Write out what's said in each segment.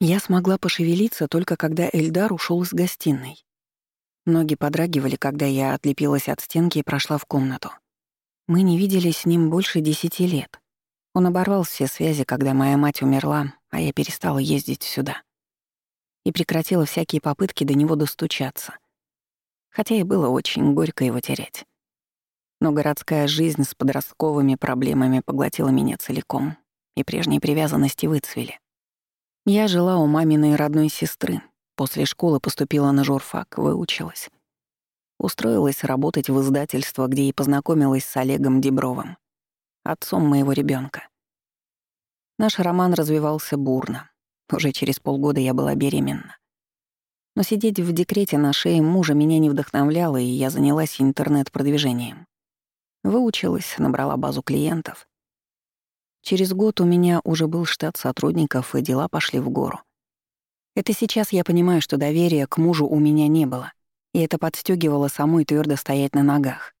Я смогла пошевелиться только когда Эльдар ушел из гостиной. Ноги подрагивали, когда я отлепилась от стенки и прошла в комнату. Мы не виделись с ним больше десяти лет. Он оборвал все связи, когда моя мать умерла, а я перестала ездить сюда. И прекратила всякие попытки до него достучаться. Хотя и было очень горько его терять. Но городская жизнь с подростковыми проблемами поглотила меня целиком, и прежние привязанности выцвели. Я жила у маминой родной сестры, после школы поступила на журфак, выучилась. Устроилась работать в издательство, где и познакомилась с Олегом Дебровым, отцом моего ребенка. Наш роман развивался бурно. Уже через полгода я была беременна. Но сидеть в декрете на шее мужа меня не вдохновляло, и я занялась интернет-продвижением. Выучилась, набрала базу клиентов. Через год у меня уже был штат сотрудников, и дела пошли в гору. Это сейчас я понимаю, что доверия к мужу у меня не было, и это подстегивало самой твердо стоять на ногах.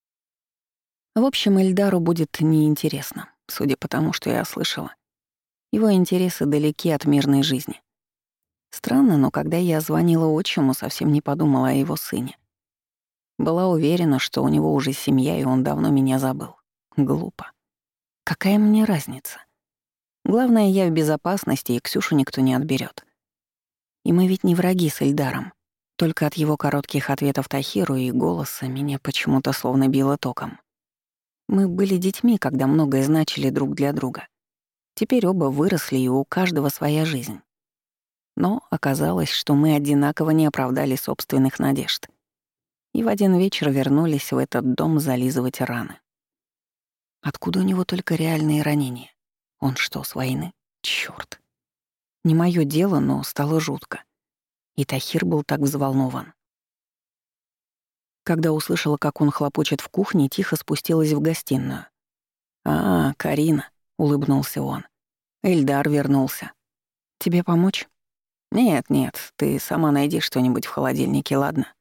В общем, Эльдару будет неинтересно, судя по тому, что я слышала. Его интересы далеки от мирной жизни. Странно, но когда я звонила отчиму, совсем не подумала о его сыне. Была уверена, что у него уже семья, и он давно меня забыл. Глупо. Какая мне разница? Главное, я в безопасности, и Ксюшу никто не отберет. И мы ведь не враги с Эльдаром. Только от его коротких ответов Тахиру и голоса меня почему-то словно било током. Мы были детьми, когда многое значили друг для друга. Теперь оба выросли, и у каждого своя жизнь. Но оказалось, что мы одинаково не оправдали собственных надежд. И в один вечер вернулись в этот дом зализывать раны. Откуда у него только реальные ранения? Он что, с войны? Чёрт. Не моё дело, но стало жутко. И Тахир был так взволнован. Когда услышала, как он хлопочет в кухне, тихо спустилась в гостиную. «А, Карина», — улыбнулся он. «Эльдар вернулся. Тебе помочь?» «Нет, нет, ты сама найди что-нибудь в холодильнике, ладно?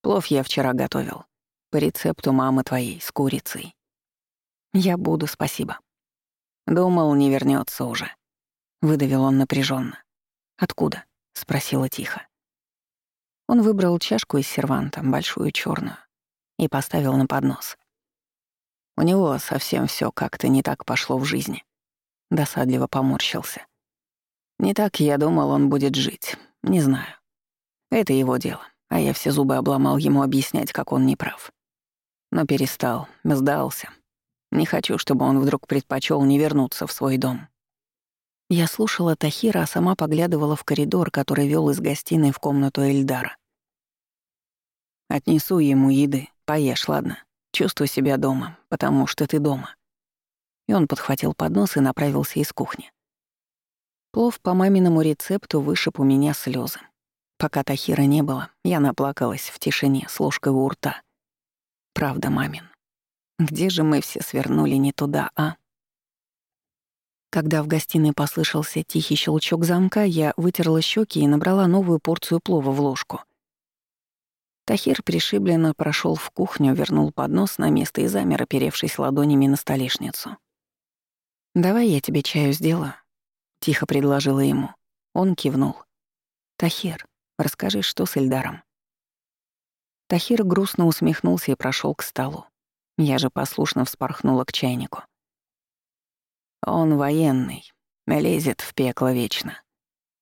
Плов я вчера готовил. По рецепту мамы твоей, с курицей. «Я буду, спасибо». «Думал, не вернется уже», — выдавил он напряженно. «Откуда?» — спросила тихо. Он выбрал чашку из серванта, большую черную, и поставил на поднос. У него совсем все как-то не так пошло в жизни. Досадливо поморщился. Не так я думал, он будет жить. Не знаю. Это его дело, а я все зубы обломал ему объяснять, как он не прав. Но перестал, сдался, не хочу, чтобы он вдруг предпочел не вернуться в свой дом. Я слушала Тахира, а сама поглядывала в коридор, который вел из гостиной в комнату Эльдара. «Отнесу ему еды. Поешь, ладно? Чувствуй себя дома, потому что ты дома». И он подхватил поднос и направился из кухни. Плов по маминому рецепту вышиб у меня слезы. Пока Тахира не было, я наплакалась в тишине с ложкой у рта. Правда, мамин. Где же мы все свернули не туда, а? Когда в гостиной послышался тихий щелчок замка, я вытерла щеки и набрала новую порцию плова в ложку. Тахир пришибленно прошел в кухню, вернул поднос на место и замер, оперевшись ладонями на столешницу. «Давай я тебе чаю сделаю», — тихо предложила ему. Он кивнул. «Тахир, расскажи, что с Эльдаром?» Тахир грустно усмехнулся и прошел к столу. Я же послушно вспорхнула к чайнику. Он военный, лезет в пекло вечно.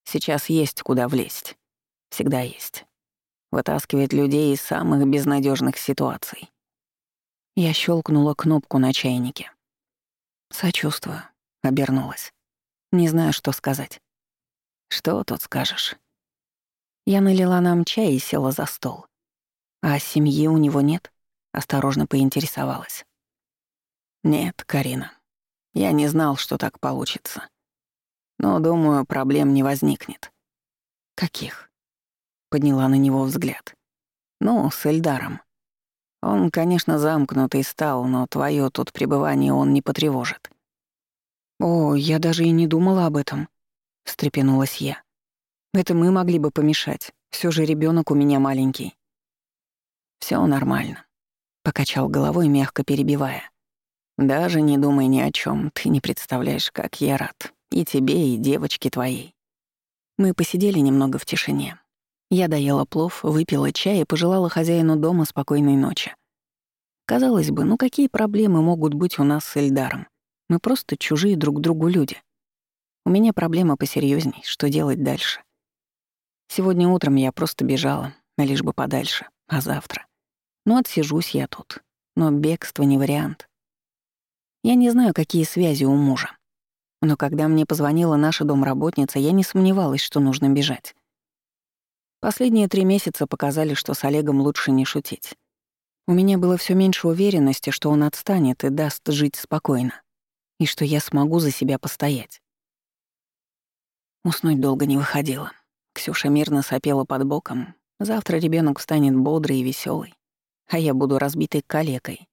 Сейчас есть куда влезть. Всегда есть. Вытаскивает людей из самых безнадежных ситуаций. Я щелкнула кнопку на чайнике. «Сочувствую», — обернулась. «Не знаю, что сказать». «Что тут скажешь?» Я налила нам чай и села за стол. А семьи у него нет? Осторожно поинтересовалась. «Нет, Карина. Я не знал, что так получится. Но, думаю, проблем не возникнет». «Каких?» — подняла на него взгляд. «Ну, с Эльдаром. Он, конечно, замкнутый стал, но твое тут пребывание он не потревожит». «О, я даже и не думала об этом», — встрепенулась я. «Это мы могли бы помешать. Все же ребенок у меня маленький». Все нормально. Покачал головой, мягко перебивая. «Даже не думай ни о чем, ты не представляешь, как я рад. И тебе, и девочке твоей». Мы посидели немного в тишине. Я доела плов, выпила чай и пожелала хозяину дома спокойной ночи. Казалось бы, ну какие проблемы могут быть у нас с Эльдаром? Мы просто чужие друг другу люди. У меня проблема посерьезней, что делать дальше. Сегодня утром я просто бежала, лишь бы подальше, а завтра? Ну, отсижусь я тут. Но бегство не вариант. Я не знаю, какие связи у мужа. Но когда мне позвонила наша домработница, я не сомневалась, что нужно бежать. Последние три месяца показали, что с Олегом лучше не шутить. У меня было все меньше уверенности, что он отстанет и даст жить спокойно, и что я смогу за себя постоять. Уснуть долго не выходило. Ксюша мирно сопела под боком. Завтра ребенок станет бодрый и веселый, а я буду разбитой калекой.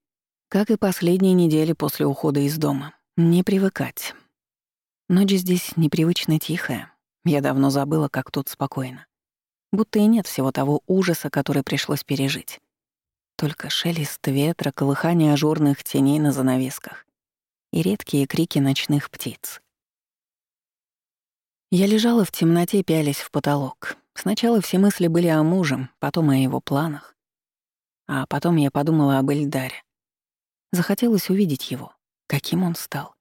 Как и последние недели после ухода из дома. Не привыкать. Ночь здесь непривычно тихая. Я давно забыла, как тут спокойно. Будто и нет всего того ужаса, который пришлось пережить. Только шелест ветра, колыхание ажурных теней на занавесках и редкие крики ночных птиц. Я лежала в темноте, пялись в потолок. Сначала все мысли были о муже, потом о его планах. А потом я подумала об Эльдаре. Захотелось увидеть его, каким он стал.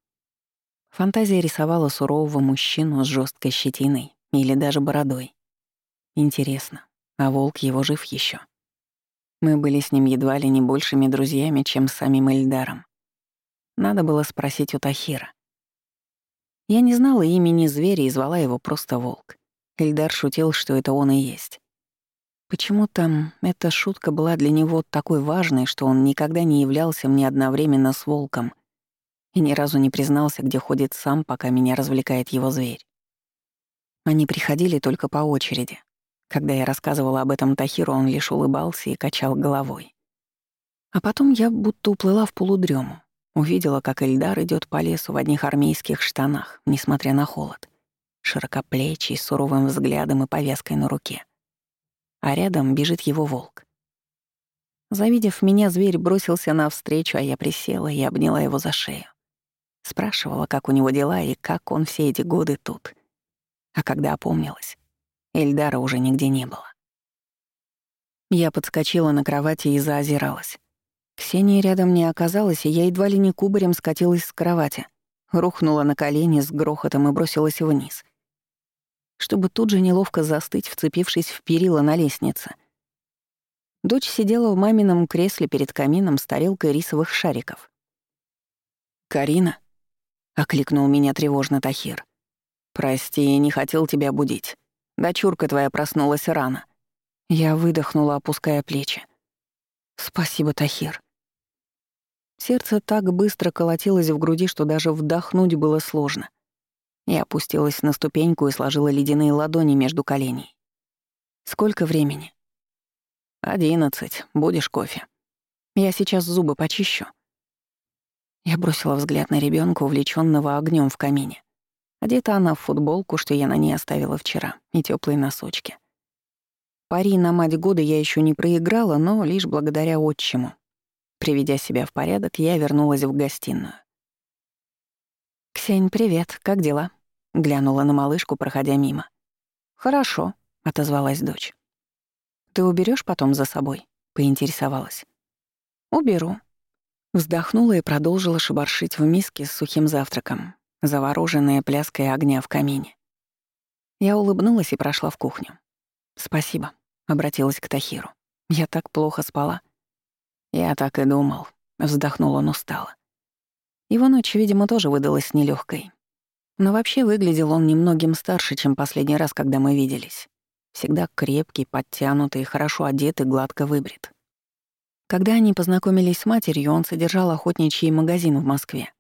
Фантазия рисовала сурового мужчину с жесткой щетиной или даже бородой. Интересно, а волк его жив еще? Мы были с ним едва ли не большими друзьями, чем с самим Эльдаром. Надо было спросить у Тахира. Я не знала имени зверя и звала его просто Волк. Эльдар шутил, что это он и есть. Почему-то эта шутка была для него такой важной, что он никогда не являлся мне одновременно с Волком и ни разу не признался, где ходит сам, пока меня развлекает его зверь. Они приходили только по очереди, когда я рассказывала об этом Тахиру, он лишь улыбался и качал головой. А потом я будто уплыла в полудрему, увидела, как Эльдар идет по лесу в одних армейских штанах, несмотря на холод, широкоплечий, с суровым взглядом и повязкой на руке. А рядом бежит его волк. Завидев меня, зверь бросился навстречу, а я присела и обняла его за шею. Спрашивала, как у него дела и как он все эти годы тут. А когда опомнилась, Эльдара уже нигде не было. Я подскочила на кровати и заозиралась. Ксении рядом не оказалось, и я едва ли не кубарем скатилась с кровати, рухнула на колени с грохотом и бросилась вниз. Чтобы тут же неловко застыть, вцепившись в перила на лестнице. Дочь сидела в мамином кресле перед камином с тарелкой рисовых шариков. «Карина?» — окликнул меня тревожно Тахир. «Прости, не хотел тебя будить. Дочурка твоя проснулась рано. Я выдохнула, опуская плечи. Спасибо, Тахир. Сердце так быстро колотилось в груди, что даже вдохнуть было сложно. Я опустилась на ступеньку и сложила ледяные ладони между коленей. «Сколько времени?» «Одиннадцать. Будешь кофе?» «Я сейчас зубы почищу». Я бросила взгляд на ребенка, увлеченного огнем в камине. Одета она в футболку, что я на ней оставила вчера, и теплые носочки. Пари на мать года я еще не проиграла, но лишь благодаря отчиму. Приведя себя в порядок, я вернулась в гостиную. «Ксень, привет, как дела?» — глянула на малышку, проходя мимо. «Хорошо», — отозвалась дочь. «Ты уберешь потом за собой?» — поинтересовалась. «Уберу». Вздохнула и продолжила шебаршить в миске с сухим завтраком, завороженная пляской огня в камине. Я улыбнулась и прошла в кухню. «Спасибо», — обратилась к Тахиру. «Я так плохо спала». «Я так и думал», — вздохнул он устало. Его ночь, видимо, тоже выдалась нелегкой. Но вообще выглядел он немногим старше, чем последний раз, когда мы виделись. Всегда крепкий, подтянутый, хорошо одет и гладко выбрит. Когда они познакомились с матерью, он содержал охотничий магазин в Москве.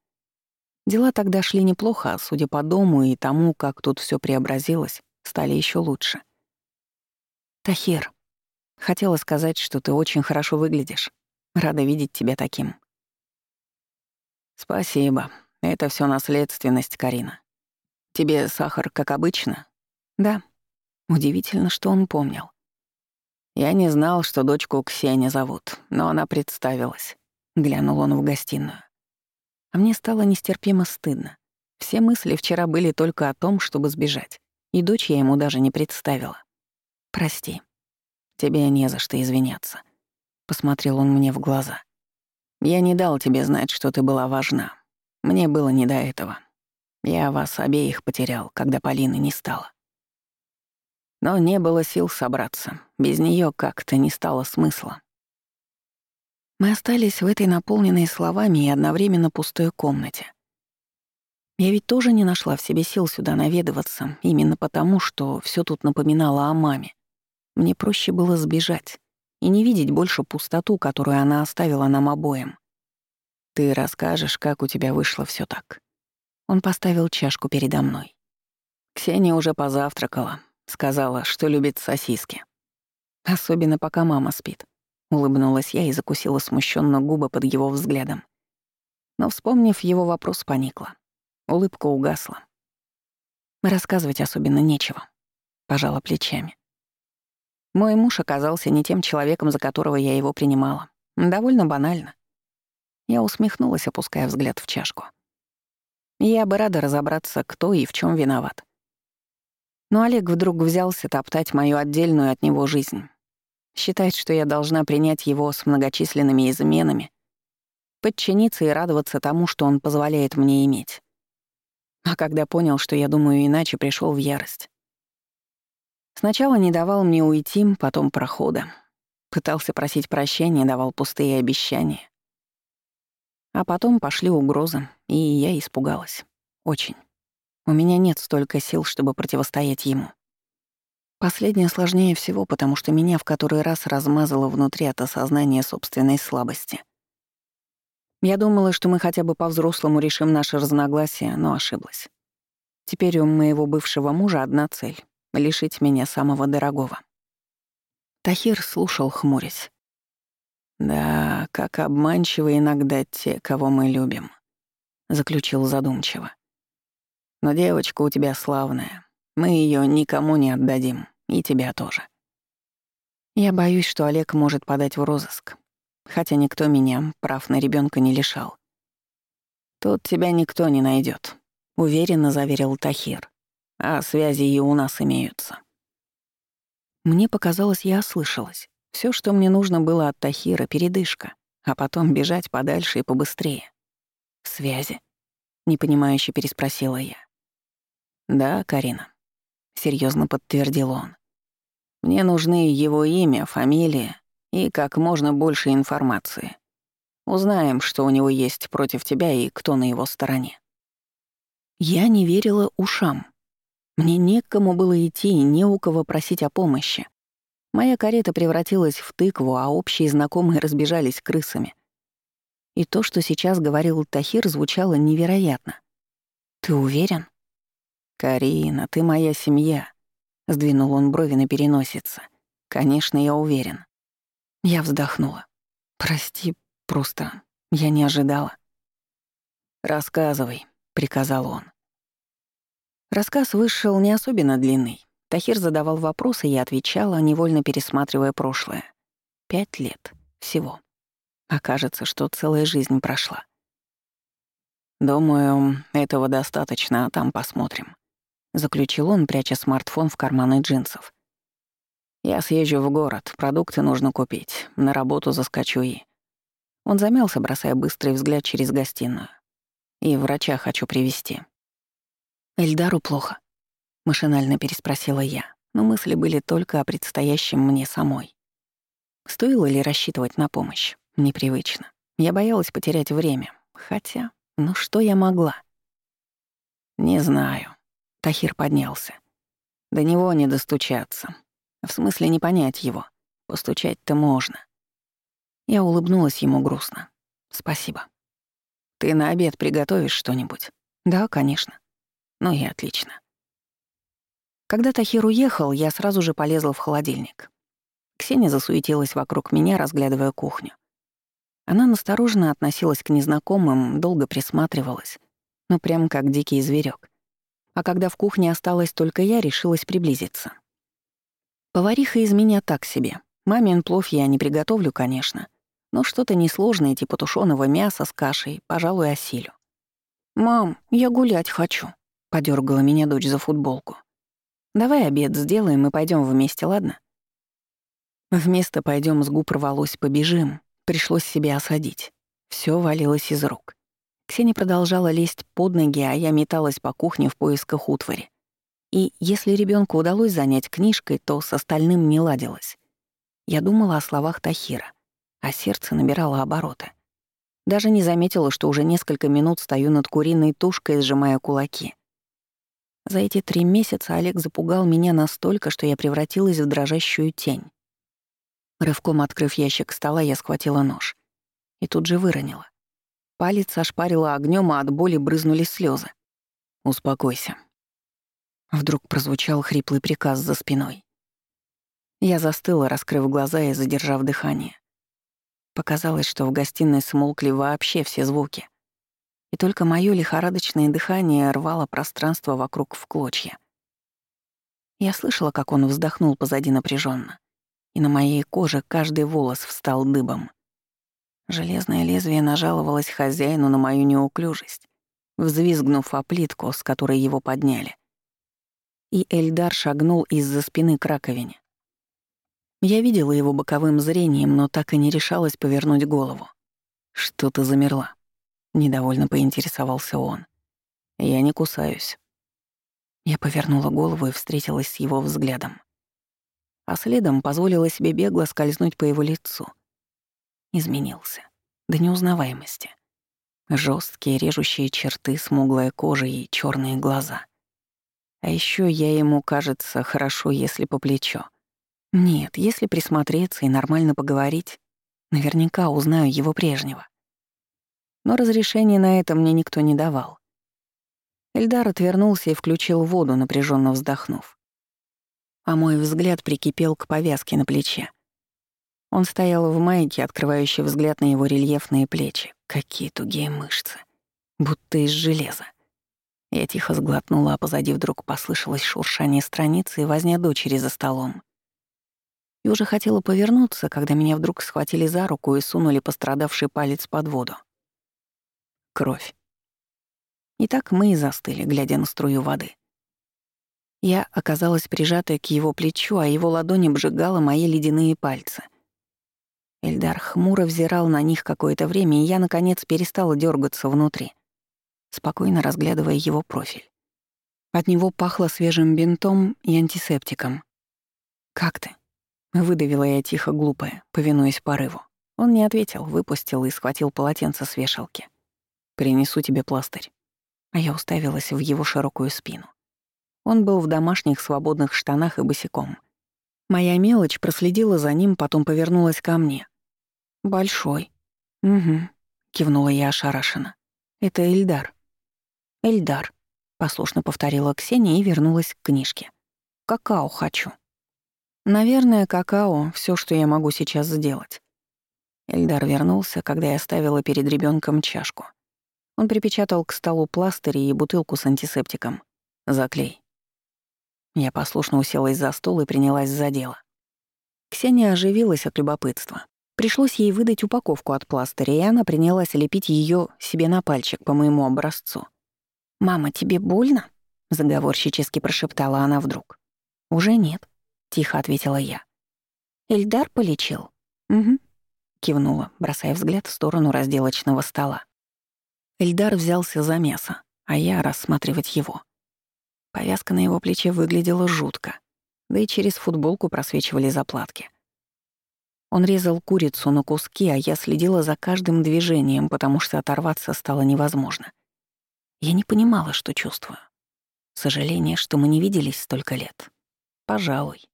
Дела тогда шли неплохо, а судя по дому и тому, как тут все преобразилось, стали еще лучше. «Тахир, хотела сказать, что ты очень хорошо выглядишь. Рада видеть тебя таким». «Спасибо. Это все наследственность, Карина. Тебе сахар, как обычно?» «Да». Удивительно, что он помнил. «Я не знал, что дочку Ксения зовут, но она представилась». Глянул он в гостиную. А мне стало нестерпимо стыдно. Все мысли вчера были только о том, чтобы сбежать. И дочь я ему даже не представила. Прости. Тебе не за что извиняться. Посмотрел он мне в глаза. Я не дал тебе знать, что ты была важна. Мне было не до этого. Я вас обеих потерял, когда Полины не стало. Но не было сил собраться. Без нее как-то не стало смысла. Мы остались в этой наполненной словами и одновременно пустой комнате. Я ведь тоже не нашла в себе сил сюда наведываться, именно потому, что все тут напоминало о маме. Мне проще было сбежать и не видеть больше пустоту, которую она оставила нам обоим. Ты расскажешь, как у тебя вышло все так. Он поставил чашку передо мной. Ксения уже позавтракала, сказала, что любит сосиски. Особенно пока мама спит. Улыбнулась я и закусила смущенно губы под его взглядом. Но, вспомнив его вопрос, поникла. Улыбка угасла. Рассказывать особенно нечего. Пожала плечами. Мой муж оказался не тем человеком, за которого я его принимала. Довольно банально. Я усмехнулась, опуская взгляд в чашку. Я бы рада разобраться, кто и в чем виноват. Но Олег вдруг взялся топтать мою отдельную от него жизнь. Считает, что я должна принять его с многочисленными изменами, подчиниться и радоваться тому, что он позволяет мне иметь. А когда понял, что я думаю иначе, пришел в ярость. Сначала не давал мне уйти, потом прохода. Пытался просить прощения, давал пустые обещания. А потом пошли угрозы, и я испугалась. Очень. У меня нет столько сил, чтобы противостоять ему. Последнее сложнее всего, потому что меня в который раз размазало внутри от осознания собственной слабости. Я думала, что мы хотя бы по-взрослому решим наши разногласия, но ошиблась. Теперь у моего бывшего мужа одна цель — лишить меня самого дорогого. Тахир слушал, хмурясь. «Да, как обманчивы иногда те, кого мы любим», — заключил задумчиво. «Но девочка у тебя славная. Мы ее никому не отдадим, и тебя тоже». Я боюсь, что Олег может подать в розыск хотя никто меня прав на ребенка не лишал. «Тут тебя никто не найдет, уверенно заверил Тахир. «А связи и у нас имеются». Мне показалось, я ослышалась. Все, что мне нужно было от Тахира, — передышка, а потом бежать подальше и побыстрее. «Связи?» — непонимающе переспросила я. «Да, Карина», — серьезно подтвердил он. «Мне нужны его имя, фамилия и как можно больше информации. Узнаем, что у него есть против тебя и кто на его стороне». Я не верила ушам. Мне некому было идти и не у кого просить о помощи. Моя карета превратилась в тыкву, а общие знакомые разбежались крысами. И то, что сейчас говорил Тахир, звучало невероятно. «Ты уверен?» «Карина, ты моя семья», — сдвинул он брови на переносице. «Конечно, я уверен. Я вздохнула. «Прости, просто я не ожидала». «Рассказывай», — приказал он. Рассказ вышел не особенно длинный. Тахир задавал вопросы, я отвечала, невольно пересматривая прошлое. Пять лет. Всего. Окажется, что целая жизнь прошла. «Думаю, этого достаточно, а там посмотрим», — заключил он, пряча смартфон в карманы джинсов. Я съезжу в город, продукты нужно купить, на работу заскочу и... Он замялся, бросая быстрый взгляд через гостиную. И врача хочу привести. Эльдару плохо. Машинально переспросила я, но мысли были только о предстоящем мне самой. Стоило ли рассчитывать на помощь? Непривычно. Я боялась потерять время. Хотя, ну что я могла? Не знаю. Тахир поднялся. До него не достучаться. В смысле не понять его. Постучать-то можно. Я улыбнулась ему грустно. Спасибо. Ты на обед приготовишь что-нибудь? Да, конечно. Ну и отлично. Когда Тахир уехал, я сразу же полезла в холодильник. Ксения засуетилась вокруг меня, разглядывая кухню. Она настороженно относилась к незнакомым, долго присматривалась, ну прям как дикий зверек. А когда в кухне осталась только я, решилась приблизиться. Повариха из меня так себе. Мамин плов я не приготовлю, конечно, но что-то несложное типа тушеного мяса с кашей, пожалуй, осилю. «Мам, я гулять хочу», — подергала меня дочь за футболку. Давай обед сделаем и пойдем вместе, ладно?» Вместо пойдем с губ рвалось «побежим», пришлось себя осадить. Все валилось из рук. Ксения продолжала лезть под ноги, а я металась по кухне в поисках утвари. И если ребенку удалось занять книжкой, то с остальным не ладилось. Я думала о словах Тахира, а сердце набирало обороты. Даже не заметила, что уже несколько минут стою над куриной тушкой, сжимая кулаки. За эти три месяца Олег запугал меня настолько, что я превратилась в дрожащую тень. Рывком открыв ящик стола, я схватила нож. И тут же выронила. Палец ошпарила огнем, а от боли брызнули слезы. «Успокойся». Вдруг прозвучал хриплый приказ за спиной. Я застыла, раскрыв глаза и задержав дыхание. Показалось, что в гостиной смолкли вообще все звуки. И только моё лихорадочное дыхание рвало пространство вокруг в клочья. Я слышала, как он вздохнул позади напряженно, и на моей коже каждый волос встал дыбом. Железное лезвие нажаловалось хозяину на мою неуклюжесть, взвизгнув о плитку, с которой его подняли. И Эльдар шагнул из-за спины к раковине. Я видела его боковым зрением, но так и не решалась повернуть голову. «Что ты замерла?» — недовольно поинтересовался он. «Я не кусаюсь». Я повернула голову и встретилась с его взглядом. А следом позволила себе бегло скользнуть по его лицу — изменился. До неузнаваемости. Жесткие режущие черты, смуглая кожа и черные глаза. А еще я ему, кажется, хорошо, если по плечо. Нет, если присмотреться и нормально поговорить, наверняка узнаю его прежнего. Но разрешения на это мне никто не давал. Эльдар отвернулся и включил воду, напряженно вздохнув. А мой взгляд прикипел к повязке на плече. Он стоял в майке, открывающей взгляд на его рельефные плечи. Какие тугие мышцы. Будто из железа. Я тихо сглотнула, а позади вдруг послышалось шуршание страницы и возня дочери за столом. И уже хотела повернуться, когда меня вдруг схватили за руку и сунули пострадавший палец под воду. Кровь. И так мы и застыли, глядя на струю воды. Я оказалась прижатой к его плечу, а его ладонь обжигала мои ледяные пальцы — Эльдар хмуро взирал на них какое-то время, и я, наконец, перестала дергаться внутри, спокойно разглядывая его профиль. От него пахло свежим бинтом и антисептиком. «Как ты?» — выдавила я тихо глупая, повинуясь порыву. Он не ответил, выпустил и схватил полотенце с вешалки. «Принесу тебе пластырь». А я уставилась в его широкую спину. Он был в домашних свободных штанах и босиком. Моя мелочь проследила за ним, потом повернулась ко мне. «Большой». «Угу», — кивнула я ошарашенно. «Это Эльдар». «Эльдар», — послушно повторила Ксения и вернулась к книжке. «Какао хочу». «Наверное, какао — все, что я могу сейчас сделать». Эльдар вернулся, когда я ставила перед ребенком чашку. Он припечатал к столу пластыри и бутылку с антисептиком. «Заклей». Я послушно уселась за стол и принялась за дело. Ксения оживилась от любопытства. Пришлось ей выдать упаковку от пластыря, и она принялась лепить ее себе на пальчик по моему образцу. «Мама, тебе больно?» — заговорщически прошептала она вдруг. «Уже нет», — тихо ответила я. «Эльдар полечил?» «Угу», — кивнула, бросая взгляд в сторону разделочного стола. Эльдар взялся за мясо, а я рассматривать его. Повязка на его плече выглядела жутко, да и через футболку просвечивали заплатки. Он резал курицу на куски, а я следила за каждым движением, потому что оторваться стало невозможно. Я не понимала, что чувствую. Сожаление, что мы не виделись столько лет. Пожалуй.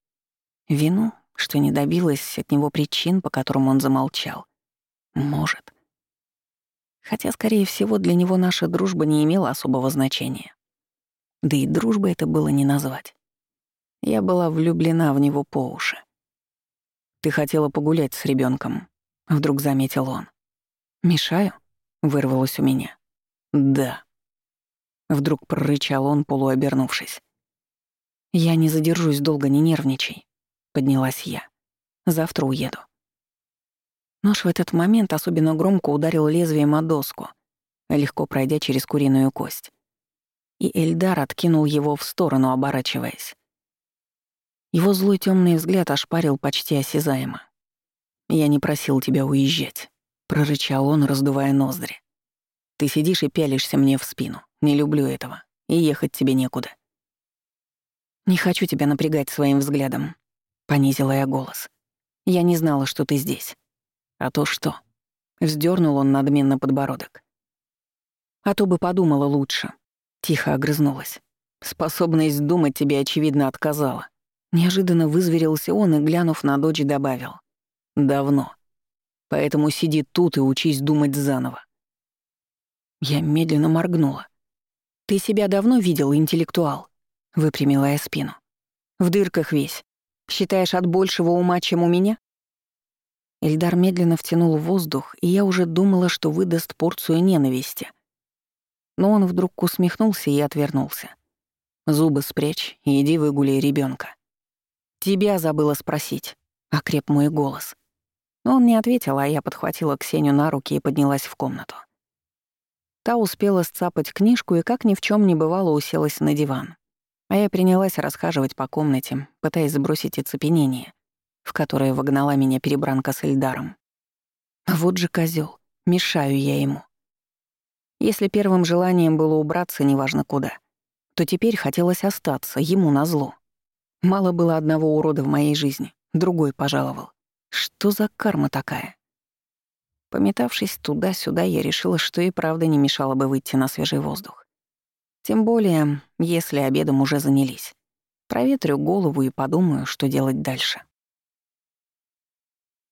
Вину, что не добилась от него причин, по которым он замолчал. Может. Хотя, скорее всего, для него наша дружба не имела особого значения. Да и дружбы это было не назвать. Я была влюблена в него по уши. «Ты хотела погулять с ребенком, вдруг заметил он. «Мешаю?» — вырвалось у меня. «Да». Вдруг прорычал он, полуобернувшись. «Я не задержусь долго, не нервничай», — поднялась я. «Завтра уеду». Нож в этот момент особенно громко ударил лезвием о доску, легко пройдя через куриную кость. И Эльдар откинул его в сторону, оборачиваясь. Его злой темный взгляд ошпарил почти осязаемо. «Я не просил тебя уезжать», — прорычал он, раздувая ноздри. «Ты сидишь и пялишься мне в спину. Не люблю этого. И ехать тебе некуда». «Не хочу тебя напрягать своим взглядом», — понизила я голос. «Я не знала, что ты здесь». «А то что?» — вздернул он надменно подбородок. «А то бы подумала лучше», — тихо огрызнулась. «Способность думать тебе, очевидно, отказала». Неожиданно вызверился он и, глянув на дочь, добавил. «Давно. Поэтому сиди тут и учись думать заново». Я медленно моргнула. «Ты себя давно видел, интеллектуал?» — выпрямила я спину. «В дырках весь. Считаешь от большего ума, чем у меня?» Эльдар медленно втянул воздух, и я уже думала, что выдаст порцию ненависти. Но он вдруг усмехнулся и отвернулся. «Зубы спрячь и иди выгуляй ребенка. «Тебя забыла спросить», — окреп мой голос. Но он не ответил, а я подхватила Ксению на руки и поднялась в комнату. Та успела сцапать книжку и, как ни в чем не бывало, уселась на диван. А я принялась расхаживать по комнате, пытаясь сбросить оцепенение, в которое вогнала меня перебранка с Эльдаром. Вот же козел, мешаю я ему. Если первым желанием было убраться неважно куда, то теперь хотелось остаться, ему назло. Мало было одного урода в моей жизни, другой пожаловал. Что за карма такая? Пометавшись туда-сюда, я решила, что и правда не мешало бы выйти на свежий воздух. Тем более, если обедом уже занялись. Проветрю голову и подумаю, что делать дальше.